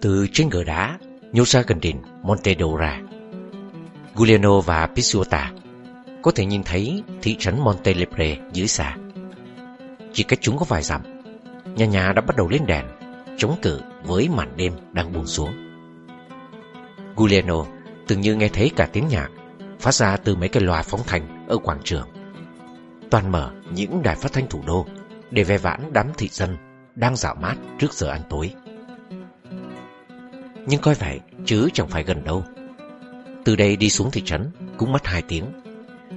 Từ trên gờ đá nhô ra gần đỉnh Monte Dora, Giuliano và Pisuota có thể nhìn thấy thị trấn Montelepre dưới xa. Chỉ cách chúng có vài dặm, nhà nhà đã bắt đầu lên đèn, chống cự với màn đêm đang buông xuống. Giuliano từng như nghe thấy cả tiếng nhạc phát ra từ mấy cái loa phóng thanh ở quảng trường. Toàn mở những đài phát thanh thủ đô để ve vãn đám thị dân đang dạo mát trước giờ ăn tối. Nhưng coi vậy chứ chẳng phải gần đâu. Từ đây đi xuống thị trấn cũng mất hai tiếng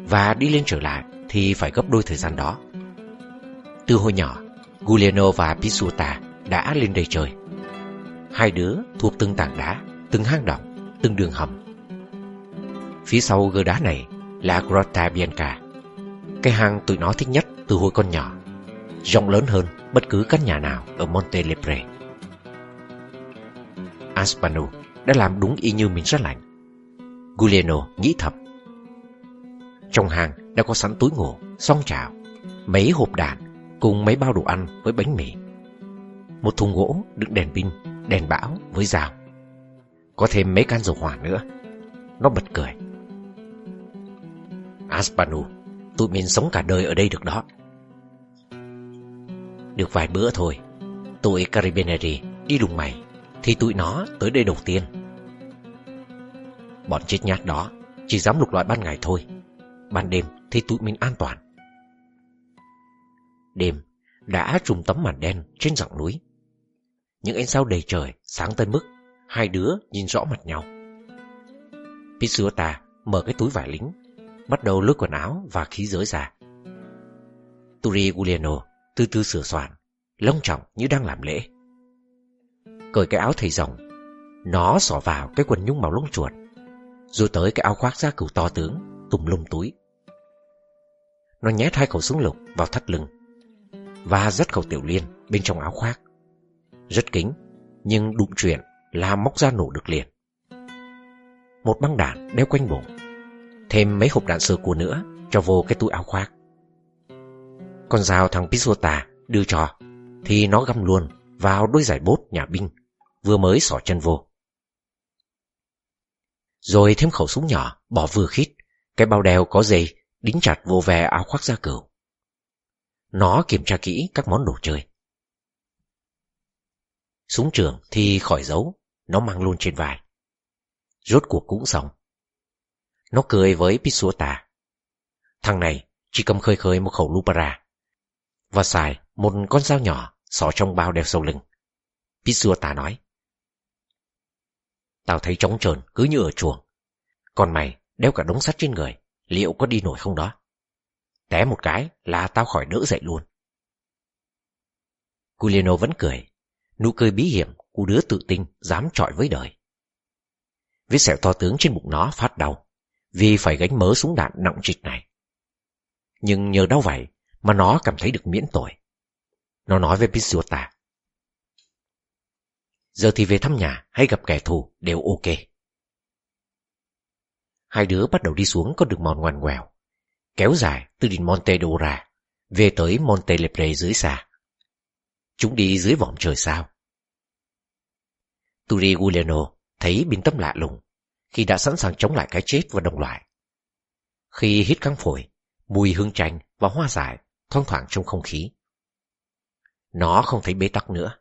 và đi lên trở lại thì phải gấp đôi thời gian đó. Từ hồi nhỏ, Giuliano và Pisuta đã lên đây chơi. Hai đứa thuộc từng tảng đá, từng hang động, từng đường hầm. Phía sau gờ đá này là Grotta Bianca, cái hang tụi nó thích nhất từ hồi con nhỏ, rộng lớn hơn bất cứ căn nhà nào ở Monte Lepre. Aspano đã làm đúng y như mình rất lạnh. Giuliano nghĩ thầm. Trong hang đã có sẵn túi ngủ, song chảo, mấy hộp đạn cùng mấy bao đồ ăn với bánh mì. Một thùng gỗ đựng đèn pin, đèn bão với dao. Có thêm mấy can dầu hỏa nữa. Nó bật cười. Aspano, tụi mình sống cả đời ở đây được đó. Được vài bữa thôi, tụi Caribbean đi đùng mày, thì tụi nó tới đây đầu tiên. Bọn chết nhát đó chỉ dám lục loại ban ngày thôi. Ban đêm thì tụi mình an toàn. Đêm đã trùm tấm màn đen trên dặng núi. Những ánh sao đầy trời sáng tới mức hai đứa nhìn rõ mặt nhau. Pitsuota mở cái túi vải lính, bắt đầu lôi quần áo và khí giới ra. Turi Giuliano từ từ sửa soạn, long trọng như đang làm lễ. Cởi cái áo thầy rồng, nó xỏ vào cái quần nhung màu lông chuột, rồi tới cái áo khoác da cừu to tướng, tùm lum túi. Nó nhét hai khẩu súng lục vào thắt lưng và rất khẩu tiểu liên bên trong áo khoác. Rất kính, nhưng đụng chuyện là móc ra nổ được liền. Một băng đạn đeo quanh bụng, thêm mấy hộp đạn sơ cua nữa cho vô cái túi áo khoác. Con dao thằng Pisota đưa cho thì nó găm luôn vào đôi giải bốt nhà binh vừa mới xỏ chân vô. Rồi thêm khẩu súng nhỏ bỏ vừa khít, cái bao đeo có dây đính chặt vô ve áo khoác da cừu. Nó kiểm tra kỹ các món đồ chơi. Súng trường thì khỏi giấu, nó mang luôn trên vai. Rốt cuộc cũng xong. Nó cười với Pisuota. Thằng này chỉ cầm khơi khơi một khẩu Lupara và xài một con dao nhỏ xỏ trong bao đeo sau lưng. Pisuota nói. Tao thấy trống trơn cứ như ở chuồng. Còn mày đeo cả đống sắt trên người, liệu có đi nổi không đó? Té một cái là tao khỏi đỡ dậy luôn. Giuliano vẫn cười. Nụ cười bí hiểm của đứa tự tin dám trọi với đời. Vết sẹo to tướng trên bụng nó phát đau vì phải gánh mớ súng đạn nặng trịch này. Nhưng nhờ đau vậy mà nó cảm thấy được miễn tội. Nó nói với Pizzuta Giờ thì về thăm nhà hay gặp kẻ thù đều ok. Hai đứa bắt đầu đi xuống con đường mòn ngoằn ngoèo, kéo dài từ đỉnh Monte Dora về tới Monte Lepre dưới xa. Chúng đi dưới vòm trời sao. Turi Giuliano thấy bình tâm lạ lùng khi đã sẵn sàng chống lại cái chết và đồng loại. Khi hít căng phổi, mùi hương chanh và hoa dại thoang thoảng trong không khí. Nó không thấy bế tắc nữa.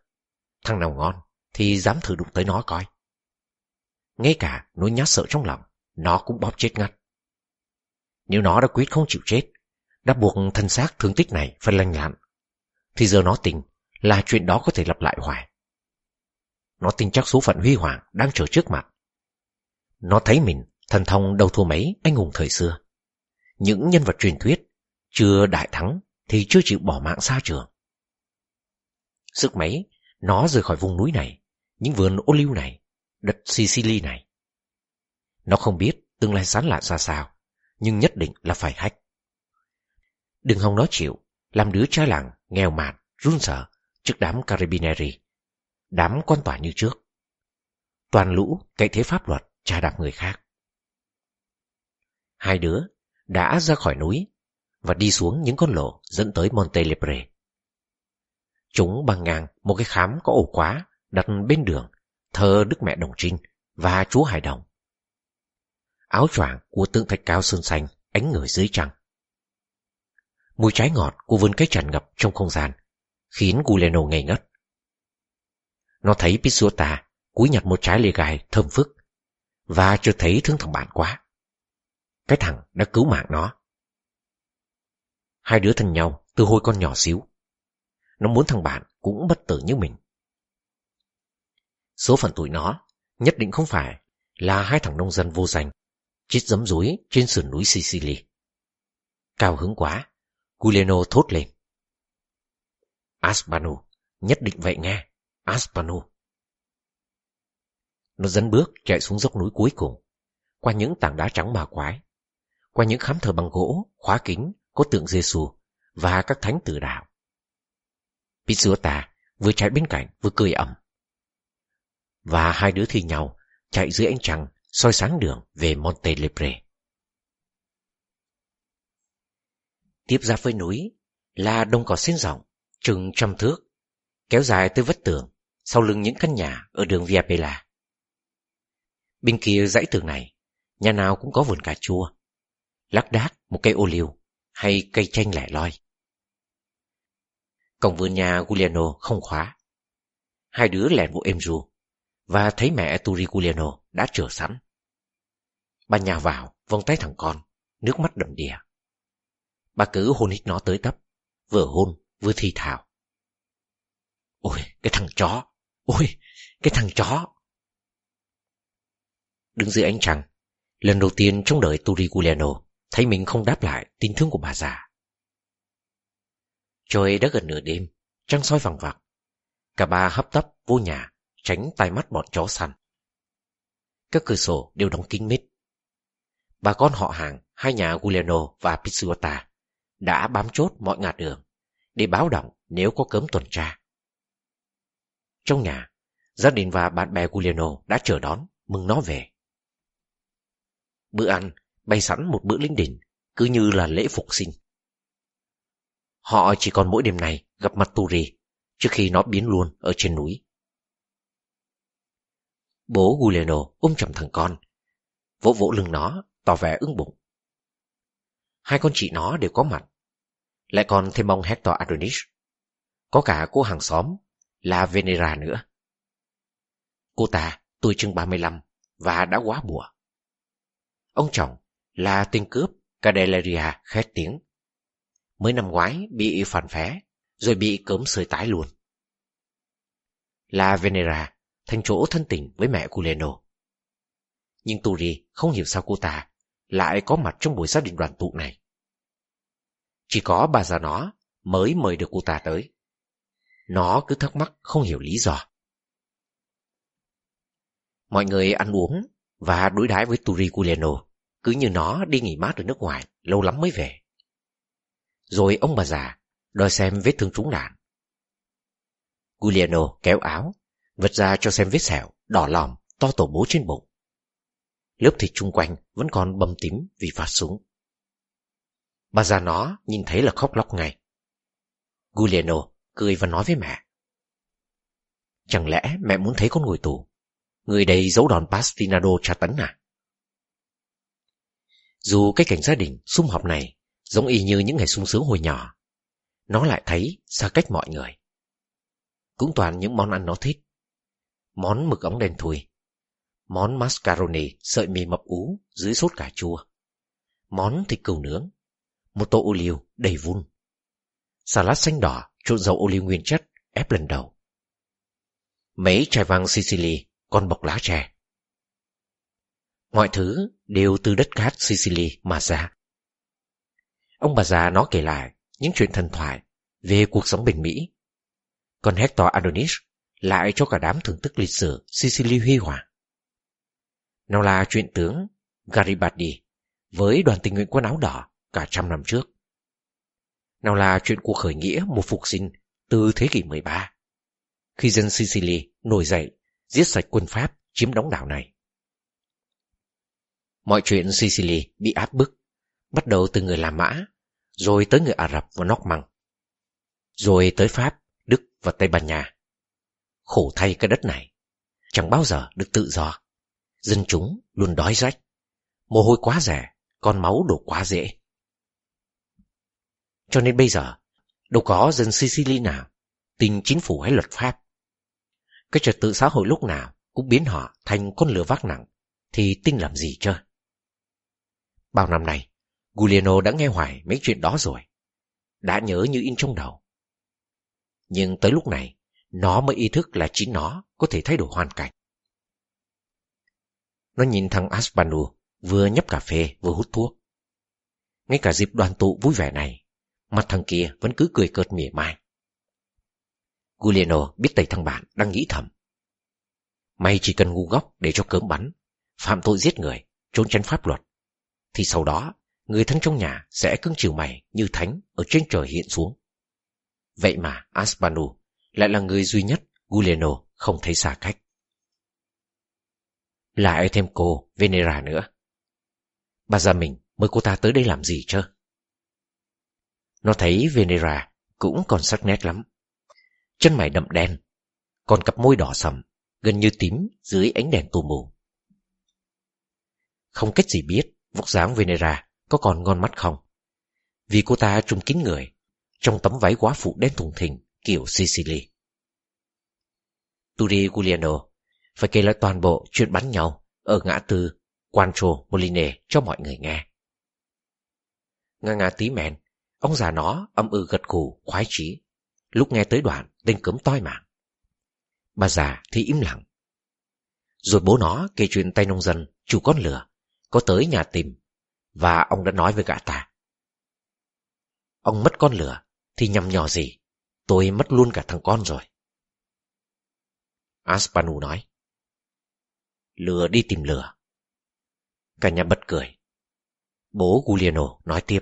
Thằng nào ngon thì dám thử đụng tới nó coi. Ngay cả nỗi nhát sợ trong lòng, nó cũng bóp chết ngắt. Nếu nó đã quyết không chịu chết, đã buộc thân xác thương tích này phải lành lặn, thì giờ nó tình là chuyện đó có thể lặp lại hoài. Nó tin chắc số phận huy hoàng đang chờ trước mặt. Nó thấy mình thần thông đầu thua mấy anh hùng thời xưa. Những nhân vật truyền thuyết chưa đại thắng thì chưa chịu bỏ mạng xa trường. Sức mấy, nó rời khỏi vùng núi này, những vườn ô liu này, đất Sicily này. Nó không biết tương lai sán lạ ra sao, nhưng nhất định là phải hách. Đừng hòng nó chịu, làm đứa trai làng, nghèo mạt, run sợ trước đám Carabinieri, đám quan tòa như trước. Toàn lũ cậy thế pháp luật tra đạp người khác. Hai đứa đã ra khỏi núi và đi xuống những con lộ dẫn tới Monte Lepre. Chúng băng ngang một cái khám có ổ khóa đặt bên đường, thờ Đức Mẹ Đồng Trinh và Chúa Hải Đồng. Áo choàng của tượng thạch cao sơn xanh ánh người dưới trăng. Mùi trái ngọt của vườn cây tràn ngập trong không gian, khiến Guleno ngây ngất. Nó thấy Pisuta cúi nhặt một trái lê gai thơm phức và chưa thấy thương thằng bạn quá. Cái thằng đã cứu mạng nó. Hai đứa thân nhau từ hồi con nhỏ xíu. Nó muốn thằng bạn cũng bất tử như mình. Số phận tuổi nó nhất định không phải là hai thằng nông dân vô danh, chết dấm rúi trên sườn núi Sicily. Cao hứng quá, Guleno thốt lên. Aspano, nhất định vậy nghe, Aspano. Nó dẫn bước chạy xuống dốc núi cuối cùng, qua những tảng đá trắng mà quái, qua những khám thờ bằng gỗ, khóa kính, có tượng Giêsu và các thánh tử đạo. Pizzuta vừa chạy bên cạnh vừa cười ẩm. Và hai đứa thi nhau chạy dưới ánh trăng soi sáng đường về Monte Lepre. Tiếp ra với núi là đồng cỏ xanh rộng, chừng trăm thước, kéo dài tới vách tường, sau lưng những căn nhà ở đường Via Pella. Bên kia dãy tường này, nhà nào cũng có vườn cà chua, lác đác một cây ô liu hay cây chanh lẻ loi. Cổng vườn nhà Giuliano không khóa. Hai đứa lẻn vụ êm ru và thấy mẹ Turiculiano đã chờ sẵn. Bà nhào vào, vòng tay thằng con, nước mắt đầm đìa. Bà cứ hôn hít nó tới tấp, vừa hôn vừa thi thào. Ôi, cái thằng chó! Ôi, cái thằng chó! Đứng dưới ánh trăng, lần đầu tiên trong đời Turiculiano thấy mình không đáp lại tình thương của bà già. Trời đã gần nửa đêm, trăng soi vàng vặc. Cả ba hấp tấp vô nhà, tránh tai mắt bọn chó săn. Các cửa sổ đều đóng kín mít. Bà con họ hàng, hai nhà Giuliano và Pizzuota đã bám chốt mọi ngả đường để báo động nếu có cấm tuần tra. Trong nhà, gia đình và bạn bè Giuliano đã chờ đón, mừng nó về. Bữa ăn bày sẵn một bữa linh đình, cứ như là lễ phục sinh. Họ chỉ còn mỗi đêm này gặp mặt Turi trước khi nó biến luôn ở trên núi. Bố Guleno ôm chầm thằng con, vỗ vỗ lưng nó, tỏ vẻ ưng bụng. Hai con chị nó đều có mặt, lại còn thêm ông Hector Adonis. Có cả cô hàng xóm là Venera nữa. Cô ta tuổi chừng 35 và đã quá bùa. Ông chồng là tên cướp Cadeleria khét tiếng. Mới năm ngoái bị phản phé, rồi bị cấm sơi tái luôn. La Venera thành chỗ thân tình với mẹ Culeno. Nhưng Turi không hiểu sao cô ta lại có mặt trong buổi gia đình đoàn tụ này. Chỉ có bà già nó mới mời được cô ta tới. Nó cứ thắc mắc không hiểu lý do. Mọi người ăn uống và đối đãi với Turi Culeno cứ như nó đi nghỉ mát ở nước ngoài, lâu lắm mới về. Rồi ông bà già đòi xem vết thương trúng đạn. Giuliano kéo áo, vật ra cho xem vết sẹo, đỏ lòm, to tổ bố trên bụng. Lớp thịt chung quanh vẫn còn bầm tím vì phát súng. Bà già nó nhìn thấy là khóc lóc ngay. Giuliano cười và nói với mẹ. Chẳng lẽ mẹ muốn thấy con ngồi tù? Người đây giấu đòn Pastinado tra tấn à? Dù cái cảnh gia đình sum họp này giống y như những ngày sung sướng hồi nhỏ, nó lại thấy xa cách mọi người. Cũng toàn những món ăn nó thích. Món mực ống đen thui, món mascarone sợi mì mập ú dưới sốt cà chua, món thịt cừu nướng, một tô ô liu đầy vun, salad xanh đỏ trộn dầu ô liu nguyên chất ép lần đầu. Mấy chai vang Sicily còn bọc lá chè. Mọi thứ đều từ đất cát Sicily mà ra. Ông bà già nó kể lại những chuyện thần thoại về cuộc sống bình Mỹ. Còn Hector Adonis lại cho cả đám thưởng thức lịch sử Sicily huy hoàng. Nào là chuyện tướng Garibaldi với đoàn tình nguyện quân áo đỏ cả trăm năm trước. Nào là chuyện cuộc khởi nghĩa một phục sinh từ thế kỷ 13, khi dân Sicily nổi dậy giết sạch quân Pháp chiếm đóng đảo này. Mọi chuyện Sicily bị áp bức, bắt đầu từ người La Mã, rồi tới người Ả Rập và Nóc Măng, rồi tới Pháp, Đức và Tây Ban Nha. Khổ thay cái đất này, chẳng bao giờ được tự do. Dân chúng luôn đói rách. Mồ hôi quá rẻ, con máu đổ quá dễ. Cho nên bây giờ, đâu có dân Sicily nào tin chính phủ hay luật pháp. Cái trật tự xã hội lúc nào cũng biến họ thành con lửa vác nặng, thì tin làm gì chơi. Bao năm nay, Giuliano đã nghe hoài mấy chuyện đó rồi. Đã nhớ như in trong đầu. Nhưng tới lúc này, nó mới ý thức là chính nó có thể thay đổi hoàn cảnh. Nó nhìn thằng Aspanu vừa nhấp cà phê vừa hút thuốc. Ngay cả dịp đoàn tụ vui vẻ này, mặt thằng kia vẫn cứ cười cợt mỉa mai. Giuliano biết tay thằng bạn đang nghĩ thầm. Mày chỉ cần ngu góc để cho cớm bắn, phạm tội giết người, trốn tránh pháp luật. Thì sau đó, người thân trong nhà sẽ cưng chiều mày như thánh ở trên trời hiện xuống. Vậy mà Aspanu lại là người duy nhất Giuliano không thấy xa cách. Lại thêm cô Venera nữa. Bà già mình mời cô ta tới đây làm gì chứ? Nó thấy Venera cũng còn sắc nét lắm. Chân mày đậm đen, còn cặp môi đỏ sầm, gần như tím dưới ánh đèn tù mù. Không cách gì biết vóc dáng Venera có còn ngon mắt không. Vì cô ta trùng kín người, trong tấm váy quá phụ đen thùng thình kiểu Sicily. Turi Giuliano phải kể lại toàn bộ chuyện bắn nhau ở ngã tư Quancho Moline cho mọi người nghe. Nga ngà tí mèn, ông già nó âm ư gật gù khoái chí. Lúc nghe tới đoạn, tên cấm toi mạng. Bà già thì im lặng. Rồi bố nó kể chuyện tay nông dân, chủ con lửa, có tới nhà tìm, và ông đã nói với gã ta. Ông mất con lửa, thì nhầm nhò gì, tôi mất luôn cả thằng con rồi. Aspanu nói. Lừa đi tìm lừa. Cả nhà bật cười. Bố Giuliano nói tiếp.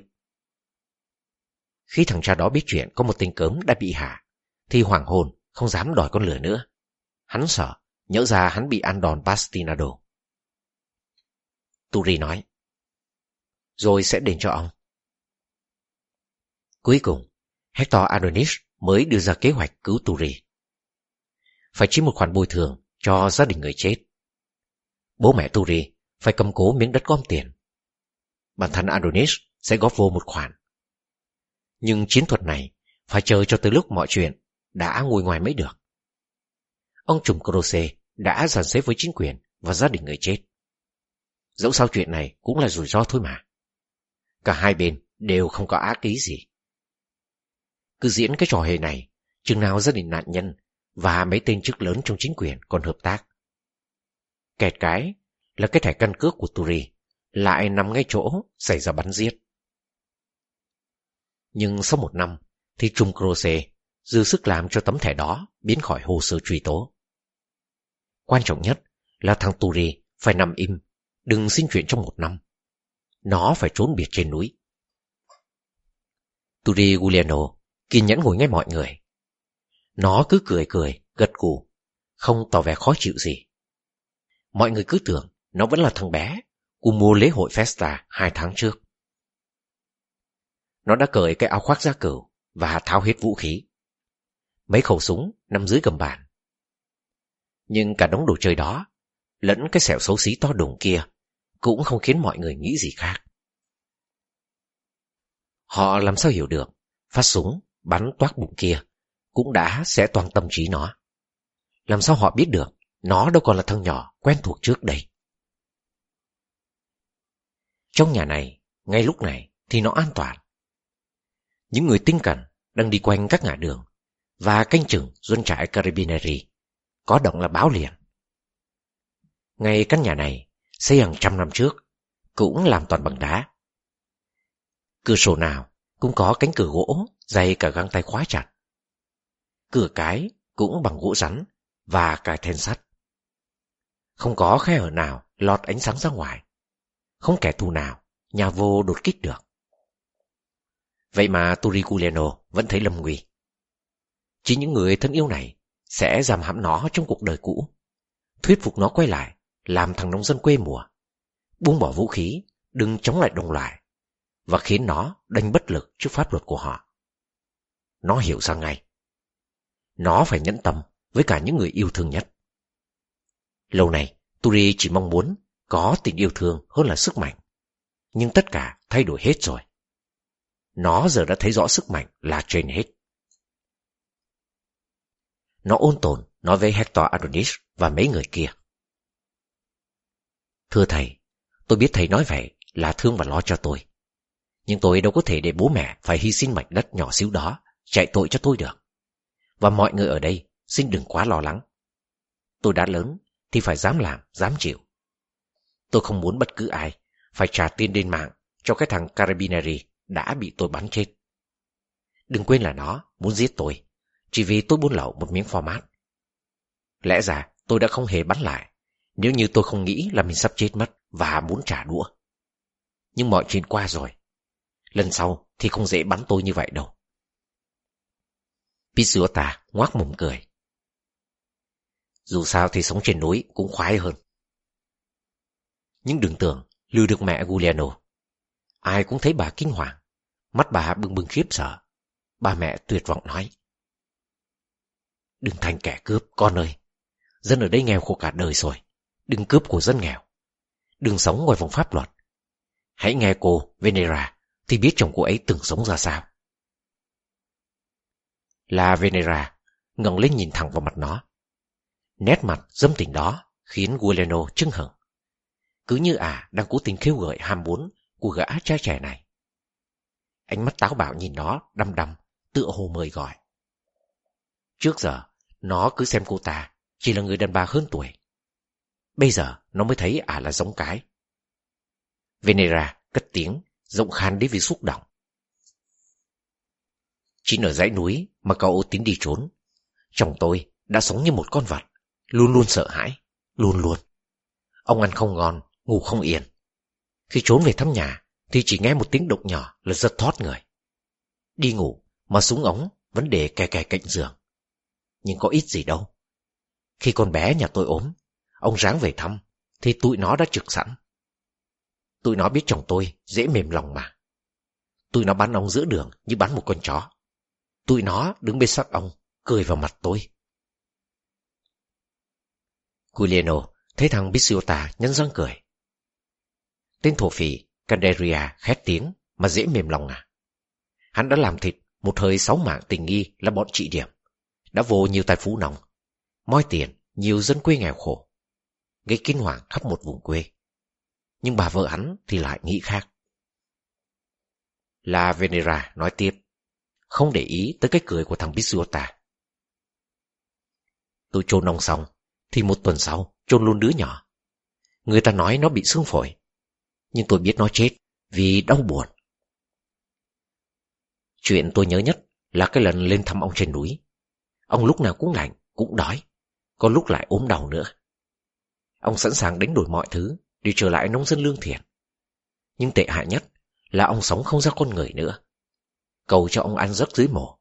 Khi thằng cha đó biết chuyện có một tên cớm đã bị hạ, thì hoàng hồn không dám đòi con lửa nữa. Hắn sợ, nhớ ra hắn bị ăn đòn Bastinado. Turi nói. Rồi sẽ đền cho ông. Cuối cùng, Hector Adonis mới đưa ra kế hoạch cứu Turi. Phải chi một khoản bồi thường cho gia đình người chết. Bố mẹ Turi phải cầm cố miếng đất gom tiền. Bản thân Adonis sẽ góp vô một khoản. Nhưng chiến thuật này phải chờ cho tới lúc mọi chuyện đã ngồi ngoài mới được. Ông trùm Croce đã dàn xếp với chính quyền và gia đình người chết. Dẫu sao chuyện này cũng là rủi ro thôi mà. Cả hai bên đều không có ác ý gì. Cứ diễn cái trò hề này, chừng nào gia đình nạn nhân và mấy tên chức lớn trong chính quyền còn hợp tác. Kẹt cái là cái thẻ căn cước của Turi lại nằm ngay chỗ xảy ra bắn giết. Nhưng sau một năm thì Trung Croce dư sức làm cho tấm thẻ đó biến khỏi hồ sơ truy tố. Quan trọng nhất là thằng Turi phải nằm im, đừng xin chuyện trong một năm. Nó phải trốn biệt trên núi. Turi Giuliano kiên nhẫn ngồi nghe mọi người. Nó cứ cười cười, gật gù, không tỏ vẻ khó chịu gì. Mọi người cứ tưởng nó vẫn là thằng bé cùng mua lễ hội Festa hai tháng trước. Nó đã cởi cái áo khoác da cửu và tháo hết vũ khí. Mấy khẩu súng nằm dưới gầm bàn. Nhưng cả đống đồ chơi đó, lẫn cái sẹo xấu xí to đùng kia, cũng không khiến mọi người nghĩ gì khác. Họ làm sao hiểu được, phát súng, bắn toát bụng kia, cũng đã sẽ toàn tâm trí nó. Làm sao họ biết được, nó đâu còn là thằng nhỏ quen thuộc trước đây. Trong nhà này, ngay lúc này thì nó an toàn. Những người tinh cẩn đang đi quanh các ngã đường và canh chừng doanh trại Carabinieri có động là báo liền. Ngay căn nhà này, xây hàng trăm năm trước, cũng làm toàn bằng đá. Cửa sổ nào cũng có cánh cửa gỗ dày cả găng tay khóa chặt. Cửa cái cũng bằng gỗ rắn và cài then sắt. Không có khe hở nào lọt ánh sáng ra ngoài. Không kẻ thù nào nhà vô đột kích được. Vậy mà Turiculeno vẫn thấy lầm nguy. Chỉ những người thân yêu này sẽ giảm hãm nó trong cuộc đời cũ, thuyết phục nó quay lại, làm thằng nông dân quê mùa, buông bỏ vũ khí, đừng chống lại đồng loại, và khiến nó đành bất lực trước pháp luật của họ. Nó hiểu ra ngay. Nó phải nhẫn tâm với cả những người yêu thương nhất. Lâu này, Turi chỉ mong muốn có tình yêu thương hơn là sức mạnh. Nhưng tất cả thay đổi hết rồi. Nó giờ đã thấy rõ sức mạnh là trên hết. Nó ôn tồn nói với Hector Adonis và mấy người kia. Thưa thầy, tôi biết thầy nói vậy là thương và lo cho tôi. Nhưng tôi đâu có thể để bố mẹ phải hy sinh mảnh đất nhỏ xíu đó chạy tội cho tôi được. Và mọi người ở đây xin đừng quá lo lắng. Tôi đã lớn thì phải dám làm, dám chịu. Tôi không muốn bất cứ ai phải trả tiền lên mạng cho cái thằng Carabinieri đã bị tôi bắn chết. Đừng quên là nó muốn giết tôi, chỉ vì tôi buôn lậu một miếng format. Lẽ ra tôi đã không hề bắn lại, nếu như tôi không nghĩ là mình sắp chết mất và muốn trả đũa. Nhưng mọi chuyện qua rồi. Lần sau thì không dễ bắn tôi như vậy đâu. Pizzuta ngoác mồm cười. Dù sao thì sống trên núi cũng khoái hơn. Nhưng đừng tưởng lừa được mẹ Giuliano. Ai cũng thấy bà kinh hoàng. Mắt bà bừng bừng khiếp sợ. Ba mẹ tuyệt vọng nói. Đừng thành kẻ cướp, con ơi. Dân ở đây nghèo khổ cả đời rồi. Đừng cướp của dân nghèo. Đừng sống ngoài vòng pháp luật. Hãy nghe cô, Venera, thì biết chồng cô ấy từng sống ra sao. La Venera, ngẩng lên nhìn thẳng vào mặt nó. Nét mặt dâm tình đó khiến Guileno chưng hửng. Cứ như à đang cố tình khiêu gợi ham muốn của gã trai trẻ này. Ánh mắt táo bạo nhìn nó đăm đăm, tựa hồ mời gọi. Trước giờ, nó cứ xem cô ta chỉ là người đàn bà hơn tuổi. Bây giờ nó mới thấy à là giống cái. Venera cất tiếng, rộng khan đến vì xúc động. Chỉ ở dãy núi mà cậu tính đi trốn. Chồng tôi đã sống như một con vật, luôn luôn sợ hãi, luôn luôn. Ông ăn không ngon, ngủ không yên. Khi trốn về thăm nhà thì chỉ nghe một tiếng động nhỏ là giật thoát người. Đi ngủ mà súng ống vẫn để kè kè cạnh giường. Nhưng có ít gì đâu. Khi con bé nhà tôi ốm, ông ráng về thăm thì tụi nó đã trực sẵn. Tụi nó biết chồng tôi dễ mềm lòng mà. Tụi nó bắn ông giữa đường như bắn một con chó. Tụi nó đứng bên sát ông, cười vào mặt tôi. Giuliano thấy thằng Bisiota nhăn răng cười. Tên thổ phỉ Canderia khét tiếng mà dễ mềm lòng à. Hắn đã làm thịt một hơi sáu mạng tình nghi là bọn trị điểm. Đã vô nhiều tài phú nòng, moi tiền nhiều dân quê nghèo khổ. Gây kinh hoàng khắp một vùng quê. Nhưng bà vợ hắn thì lại nghĩ khác. La Venera nói tiếp, không để ý tới cái cười của thằng Bisuota. Tôi chôn ông xong, thì một tuần sau chôn luôn đứa nhỏ. Người ta nói nó bị xương phổi, nhưng tôi biết nó chết vì đau buồn. Chuyện tôi nhớ nhất là cái lần lên thăm ông trên núi. Ông lúc nào cũng lạnh, cũng đói, có lúc lại ốm đau nữa. Ông sẵn sàng đánh đổi mọi thứ để trở lại nông dân lương thiện. Nhưng tệ hại nhất là ông sống không ra con người nữa. Cầu cho ông ăn giấc dưới mổ.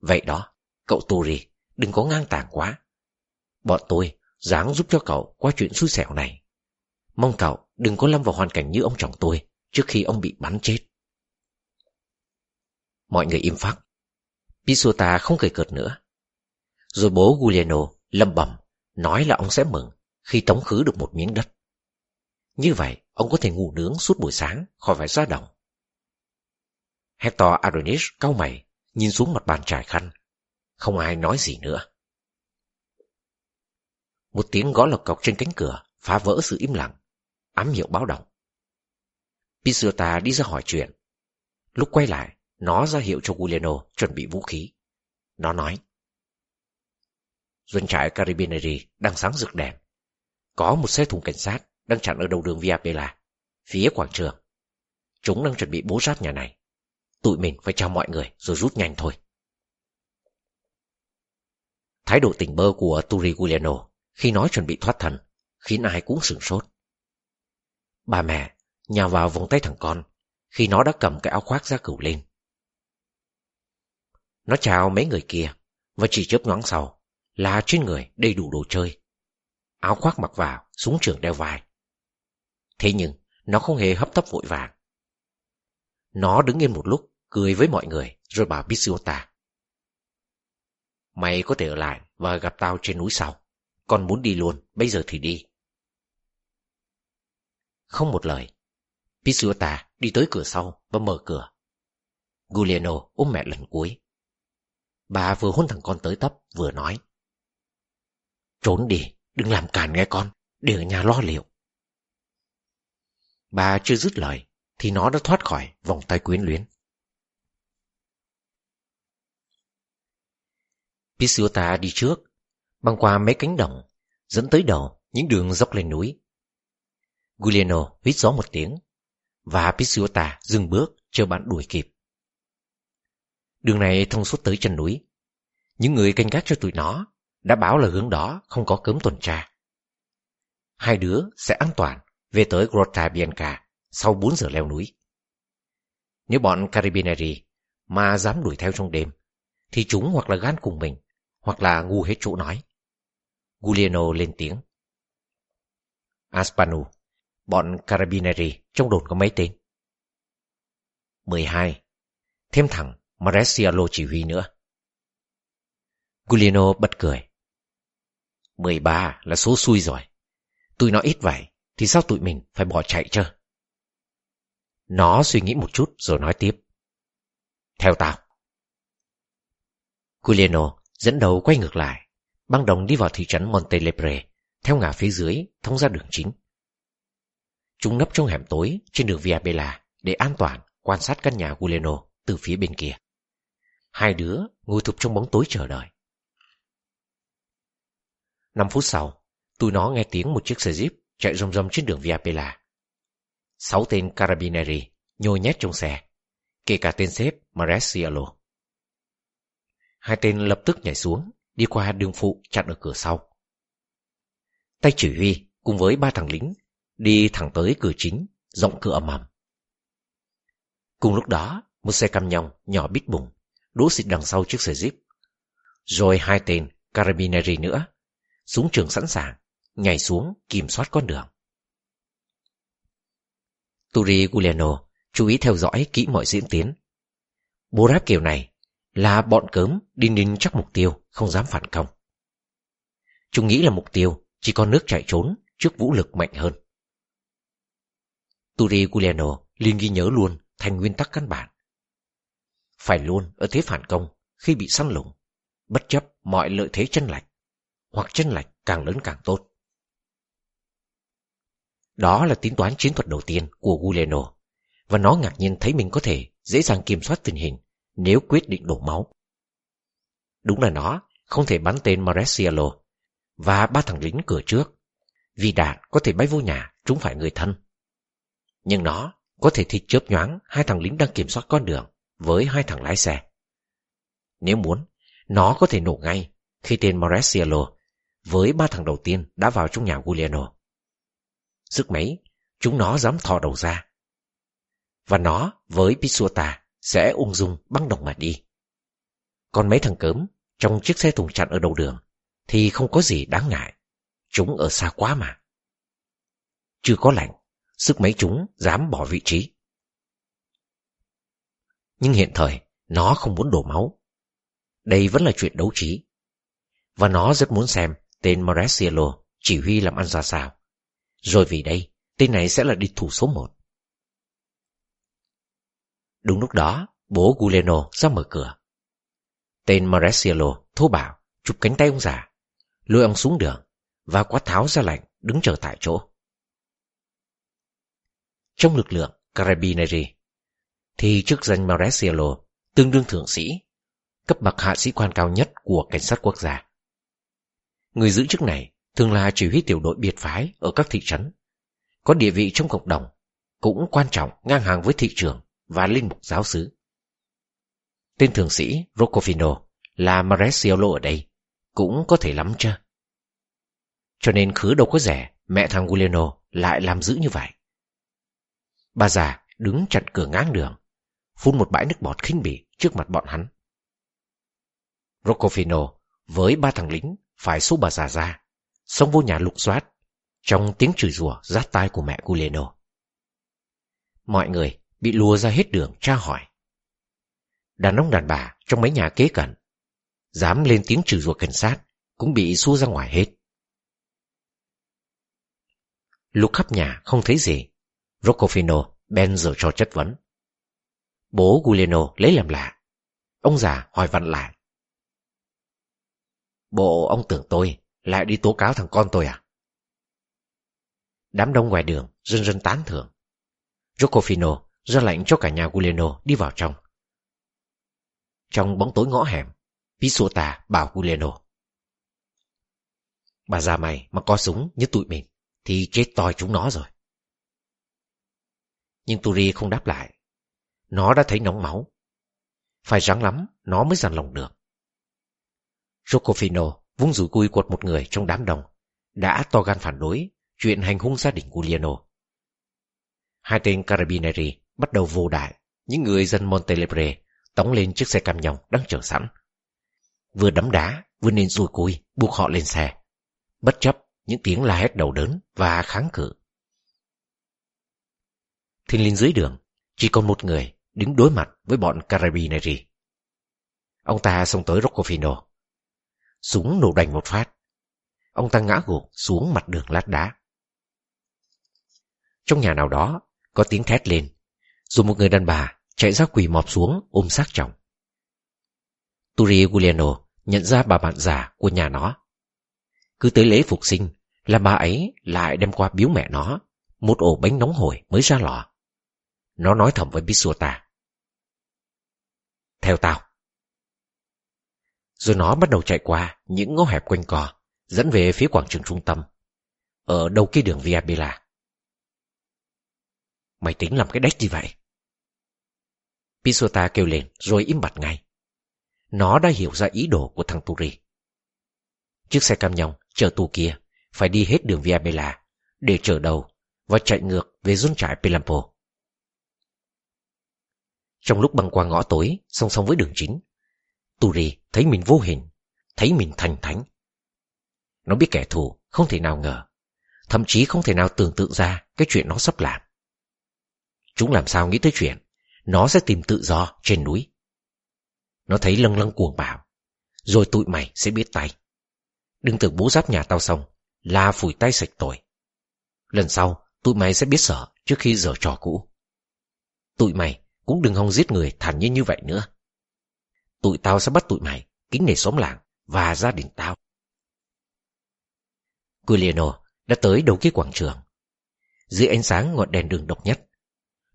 Vậy đó, cậu Turi, đừng có ngang tàng quá. Bọn tôi dáng giúp cho cậu qua chuyện xui xẻo này. Mong cậu đừng có lâm vào hoàn cảnh như ông chồng tôi trước khi ông bị bắn chết. Mọi người im phắc. Pisuta không cười cợt nữa. Rồi bố Giuliano lâm bầm nói là ông sẽ mừng khi tống khứ được một miếng đất. Như vậy, ông có thể ngủ nướng suốt buổi sáng khỏi phải ra đồng. Hector Adonis cau mày, nhìn xuống mặt bàn trải khăn. Không ai nói gì nữa. Một tiếng gõ lộc cọc trên cánh cửa phá vỡ sự im lặng, ám hiệu báo động. Pisuta đi ra hỏi chuyện. Lúc quay lại, nó ra hiệu cho Giuliano chuẩn bị vũ khí. Nó nói. Doanh trại Carabinieri đang sáng rực đèn. Có một xe thùng cảnh sát đang chặn ở đầu đường Via Bella, phía quảng trường. Chúng đang chuẩn bị bố sát nhà này. Tụi mình phải chào mọi người rồi rút nhanh thôi. Thái độ tỉnh bơ của Turi Giuliano khi nói chuẩn bị thoát thần khiến ai cũng sửng sốt. Bà mẹ nhào vào vòng tay thằng con khi nó đã cầm cái áo khoác ra cửu lên. Nó chào mấy người kia và chỉ chớp nhoáng sau là trên người đầy đủ đồ chơi. Áo khoác mặc vào, súng trường đeo vai. Thế nhưng nó không hề hấp tấp vội vàng. Nó đứng yên một lúc, cười với mọi người rồi bảo Bisiota. Mày có thể ở lại và gặp tao trên núi sau. con muốn đi luôn, bây giờ thì đi. Không một lời. Pisuta đi tới cửa sau và mở cửa. Giuliano ôm mẹ lần cuối. Bà vừa hôn thằng con tới tấp, vừa nói. Trốn đi, đừng làm càn nghe con, để ở nhà lo liệu. Bà chưa dứt lời, thì nó đã thoát khỏi vòng tay quyến luyến. Pisuta đi trước, băng qua mấy cánh đồng, dẫn tới đầu những đường dốc lên núi. Giuliano hít gió một tiếng, và Pisuta dừng bước chờ bạn đuổi kịp. Đường này thông suốt tới chân núi. Những người canh gác cho tụi nó đã báo là hướng đó không có cấm tuần tra. Hai đứa sẽ an toàn về tới Grotta Bianca sau 4 giờ leo núi. Nếu bọn Carabinieri mà dám đuổi theo trong đêm, thì chúng hoặc là gan cùng mình, hoặc là ngu hết chỗ nói. Giuliano lên tiếng. Aspanu, bọn Carabinieri trong đồn có mấy tên? 12. Thêm thẳng Maresialo chỉ huy nữa. Giuliano bật cười. 13 là số xui rồi. Tôi nó ít vậy, thì sao tụi mình phải bỏ chạy chứ? Nó suy nghĩ một chút rồi nói tiếp. Theo tao. Giuliano dẫn đầu quay ngược lại, băng đồng đi vào thị trấn Montelebre, theo ngã phía dưới, thông ra đường chính. Chúng nấp trong hẻm tối trên đường Via Bella để an toàn quan sát căn nhà Giuliano từ phía bên kia. Hai đứa ngồi thụp trong bóng tối chờ đợi. Năm phút sau, tụi nó nghe tiếng một chiếc xe jeep chạy rầm rầm trên đường Via Pella. Sáu tên Carabinieri nhồi nhét trong xe, kể cả tên xếp Maresialo. Hai tên lập tức nhảy xuống, đi qua đường phụ chặn ở cửa sau. Tay chỉ huy cùng với ba thằng lính đi thẳng tới cửa chính, rộng cửa ầm ầm. Cùng lúc đó, một xe cam nhông nhỏ bít bùng đỗ xịt đằng sau chiếc xe jeep. Rồi hai tên Carabinieri nữa, súng trường sẵn sàng, nhảy xuống kiểm soát con đường. Turi Guleno chú ý theo dõi kỹ mọi diễn tiến. Bố ráp kiểu này là bọn cớm đi ninh chắc mục tiêu, không dám phản công. Chúng nghĩ là mục tiêu chỉ có nước chạy trốn trước vũ lực mạnh hơn. Turi Guleno liền ghi nhớ luôn thành nguyên tắc căn bản. Phải luôn ở thế phản công khi bị săn lùng, bất chấp mọi lợi thế chân lạch, hoặc chân lạch càng lớn càng tốt. Đó là tính toán chiến thuật đầu tiên của Guleno, và nó ngạc nhiên thấy mình có thể dễ dàng kiểm soát tình hình nếu quyết định đổ máu. Đúng là nó không thể bắn tên Maresialo và ba thằng lính cửa trước, vì đạn có thể bay vô nhà chúng phải người thân. Nhưng nó có thể thịt chớp nhoáng hai thằng lính đang kiểm soát con đường với hai thằng lái xe. Nếu muốn, nó có thể nổ ngay khi tên Maresialo với ba thằng đầu tiên đã vào trong nhà Giuliano. Sức mấy, chúng nó dám thò đầu ra. Và nó với Pisuta sẽ ung dung băng đồng mà đi. Còn mấy thằng cớm trong chiếc xe thùng chặn ở đầu đường thì không có gì đáng ngại. Chúng ở xa quá mà. Chưa có lạnh, sức mấy chúng dám bỏ vị trí. Nhưng hiện thời, nó không muốn đổ máu. Đây vẫn là chuyện đấu trí. Và nó rất muốn xem tên Maresiello chỉ huy làm ăn ra sao. Rồi vì đây, tên này sẽ là địch thủ số một. Đúng lúc đó, bố Guleno ra mở cửa. Tên Maresiello thô bảo, chụp cánh tay ông già, lôi ông xuống đường và quát tháo ra lạnh đứng chờ tại chỗ. Trong lực lượng Carabinieri, thì chức danh Maresiello tương đương thượng sĩ, cấp bậc hạ sĩ quan cao nhất của cảnh sát quốc gia. Người giữ chức này thường là chỉ huy tiểu đội biệt phái ở các thị trấn, có địa vị trong cộng đồng, cũng quan trọng ngang hàng với thị trường và linh mục giáo xứ. Tên thường sĩ Roccofino là Maresiolo ở đây, cũng có thể lắm chứ. Cho nên khứ đâu có rẻ, mẹ thằng Giuliano lại làm giữ như vậy. Bà già đứng chặn cửa ngang đường, phun một bãi nước bọt khinh bỉ trước mặt bọn hắn. Roccofino với ba thằng lính phải xô bà già ra, xông vô nhà lục soát, trong tiếng chửi rủa rát tai của mẹ Guleno. Mọi người bị lùa ra hết đường tra hỏi. Đàn ông đàn bà trong mấy nhà kế cận, dám lên tiếng chửi rủa cảnh sát, cũng bị xua ra ngoài hết. lục khắp nhà không thấy gì, Roccofino Ben giờ cho chất vấn. Bố Guleno lấy làm lạ. Ông già hỏi vặn lại. Bộ ông tưởng tôi lại đi tố cáo thằng con tôi à? Đám đông ngoài đường dân dân tán thưởng. Jocofino ra lệnh cho cả nhà Guleno đi vào trong. Trong bóng tối ngõ hẻm, Pisuta bảo Guleno. Bà già mày mà có súng như tụi mình thì chết toi chúng nó rồi. Nhưng Turi không đáp lại. Nó đã thấy nóng máu. Phải rắn lắm, nó mới dằn lòng được. Jocofino vung rủi cui quật một người trong đám đông, đã to gan phản đối chuyện hành hung gia đình Giuliano. Hai tên Carabinieri bắt đầu vô đại, những người dân Montelebre tống lên chiếc xe cam nhồng đang chờ sẵn. Vừa đấm đá, vừa nên rùi cui, buộc họ lên xe. Bất chấp những tiếng la hét đầu đớn và kháng cự. Thiên linh dưới đường, chỉ còn một người đứng đối mặt với bọn Carabinieri. Ông ta xông tới Roccofino. Súng nổ đành một phát. Ông ta ngã gục xuống mặt đường lát đá. Trong nhà nào đó, có tiếng thét lên, rồi một người đàn bà chạy ra quỳ mọp xuống ôm xác chồng. Turi Giuliano nhận ra bà bạn già của nhà nó. Cứ tới lễ phục sinh là bà ấy lại đem qua biếu mẹ nó một ổ bánh nóng hổi mới ra lò. Nó nói thầm với Bisuta. Theo tao. Rồi nó bắt đầu chạy qua những ngõ hẹp quanh co, dẫn về phía quảng trường trung tâm, ở đầu kia đường Via Bella. Mày tính làm cái đếch gì vậy? Pisota kêu lên rồi im bặt ngay. Nó đã hiểu ra ý đồ của thằng Turi. Chiếc xe cam nhông chở tù kia phải đi hết đường Via Bella để chở đầu và chạy ngược về rốn trại Pilampo. Trong lúc băng qua ngõ tối song song với đường chính, Turi thấy mình vô hình, thấy mình thành thánh. Nó biết kẻ thù không thể nào ngờ, thậm chí không thể nào tưởng tượng ra cái chuyện nó sắp làm. Chúng làm sao nghĩ tới chuyện Nó sẽ tìm tự do trên núi. Nó thấy lâng lâng cuồng bảo Rồi tụi mày sẽ biết tay. Đừng tưởng bố giáp nhà tao xong Là phủi tay sạch tội. Lần sau tụi mày sẽ biết sợ Trước khi dở trò cũ. Tụi mày cũng đừng hòng giết người thản nhiên như vậy nữa. Tụi tao sẽ bắt tụi mày Kính nể xóm làng Và gia đình tao Giuliano đã tới đầu kia quảng trường Dưới ánh sáng ngọn đèn đường độc nhất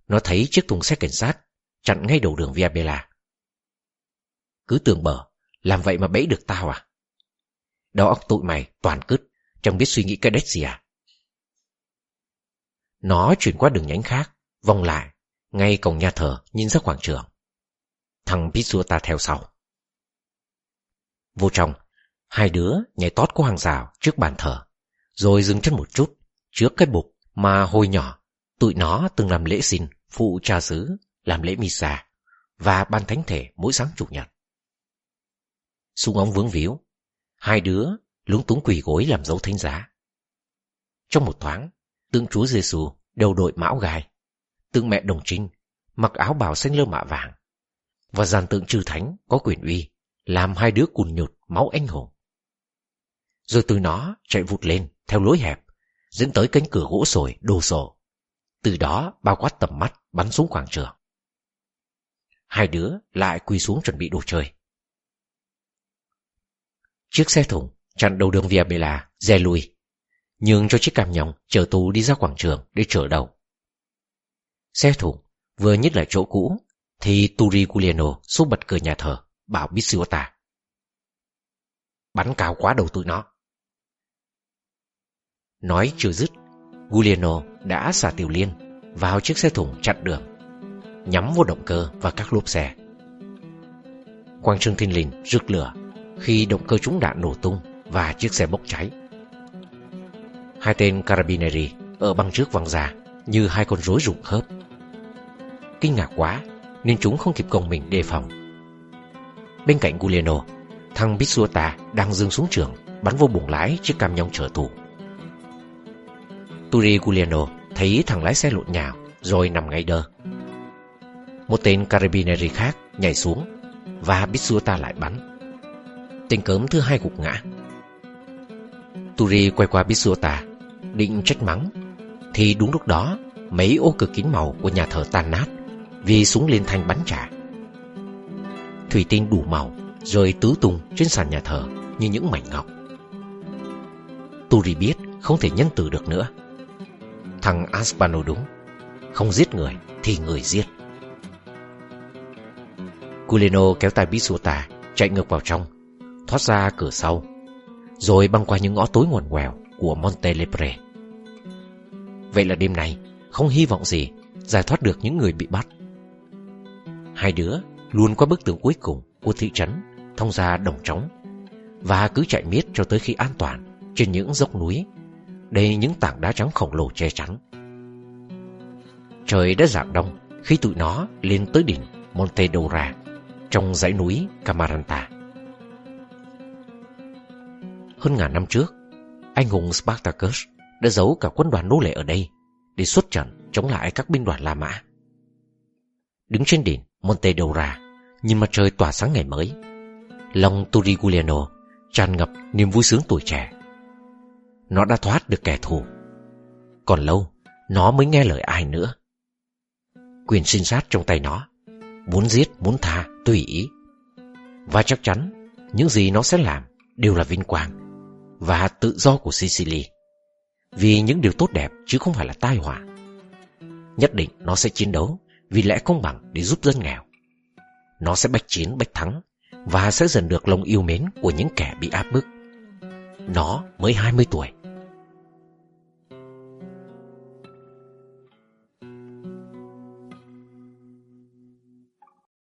nó thấy chiếc thùng xe cảnh sát chặn ngay đầu đường Via Bella. Cứ tưởng bờ, làm vậy mà bẫy được tao à? Đó óc tụi mày toàn cứt, chẳng biết suy nghĩ cái đếch gì à? Nó chuyển qua đường nhánh khác, vòng lại, ngay cổng nhà thờ nhìn ra quảng trường. Thằng ta theo sau. Vô trong, hai đứa nhảy tót qua hàng rào trước bàn thờ, rồi dừng chân một chút trước cái bục mà hồi nhỏ tụi nó từng làm lễ xin phụ cha xứ làm lễ misa và ban thánh thể mỗi sáng chủ nhật. Súng ống vướng víu, hai đứa lúng túng quỳ gối làm dấu thánh giá. Trong một thoáng, tượng Chúa Giêsu đầu đội mão gai, tượng mẹ đồng trinh mặc áo bào xanh lơ mạ vàng và dàn tượng trừ thánh có quyền uy làm hai đứa cùn nhột máu anh hùng. Rồi từ nó chạy vụt lên theo lối hẹp dẫn tới cánh cửa gỗ sồi đồ sổ từ đó bao quát tầm mắt bắn xuống quảng trường. Hai đứa lại quỳ xuống chuẩn bị đồ chơi. Chiếc xe thùng chặn đầu đường Via Bella, dè lùi, nhường cho chiếc cam nhông chở tù đi ra quảng trường để chở đầu. Xe thùng vừa nhích lại chỗ cũ, thì Turi Giuliano xuống bật cửa nhà thờ, bảo Bisiota. Bắn cao quá đầu tụi nó. Nói chưa dứt, Giuliano đã xả tiểu liên vào chiếc xe thùng chặn đường, nhắm vô động cơ và các lốp xe. Quang Trương thiên lình rực lửa khi động cơ trúng đạn nổ tung và chiếc xe bốc cháy. Hai tên Carabinieri ở băng trước văng ra như hai con rối rụng khớp. Kinh ngạc quá nên chúng không kịp gồng mình đề phòng. Bên cạnh Giuliano, thằng Bisuota đang dừng xuống trường bắn vô buồng lái chiếc cam nhông chở tù. Turi Giuliano thấy thằng lái xe lộn nhào rồi nằm ngay đơ. Một tên Carabinieri khác nhảy xuống và Bitsuota lại bắn. Tên cớm thứ hai gục ngã. Turi quay qua Bitsuota định trách mắng Thì đúng lúc đó Mấy ô cửa kính màu của nhà thờ tan nát vì súng liên thanh bắn trả. Thủy tinh đủ màu Rồi tứ tung trên sàn nhà thờ Như những mảnh ngọc. Turi biết không thể nhân từ được nữa. Thằng Aspano đúng, Không giết người thì người giết. Culeno kéo tay Bisuta Chạy ngược vào trong, Thoát ra cửa sau, Rồi băng qua những ngõ tối ngoằn ngoèo Của montelebre Vậy là đêm nay, Không hy vọng gì Giải thoát được những người bị bắt. Hai đứa luôn qua bức tường cuối cùng Của thị trấn, Thông ra đồng trống, Và cứ chạy miết cho tới khi an toàn Trên những dốc núi. Đầy những tảng đá trắng khổng lồ che chắn. Trời đã dạng đông Khi tụi nó lên tới đỉnh Monte Dora Trong dãy núi Camaranta. Hơn ngàn năm trước, Anh hùng Spartacus đã giấu cả quân đoàn nô lệ ở đây để xuất trận chống lại các binh đoàn La Mã. Đứng trên đỉnh Monte Dora, nhìn mặt trời tỏa sáng ngày mới, lòng Turiguliano tràn ngập niềm vui sướng tuổi trẻ. Nó đã thoát được kẻ thù. Còn lâu, nó mới nghe lời ai nữa. Quyền sinh sát trong tay nó, muốn giết, muốn tha, tùy ý. Và chắc chắn, những gì nó sẽ làm đều là vinh quang và tự do của Sicily. Vì những điều tốt đẹp chứ không phải là tai họa Nhất định nó sẽ chiến đấu vì lẽ công bằng để giúp dân nghèo. Nó sẽ bách chiến, bách thắng Và sẽ dần được lòng yêu mến Của những kẻ bị áp bức. Nó mới 20 tuổi.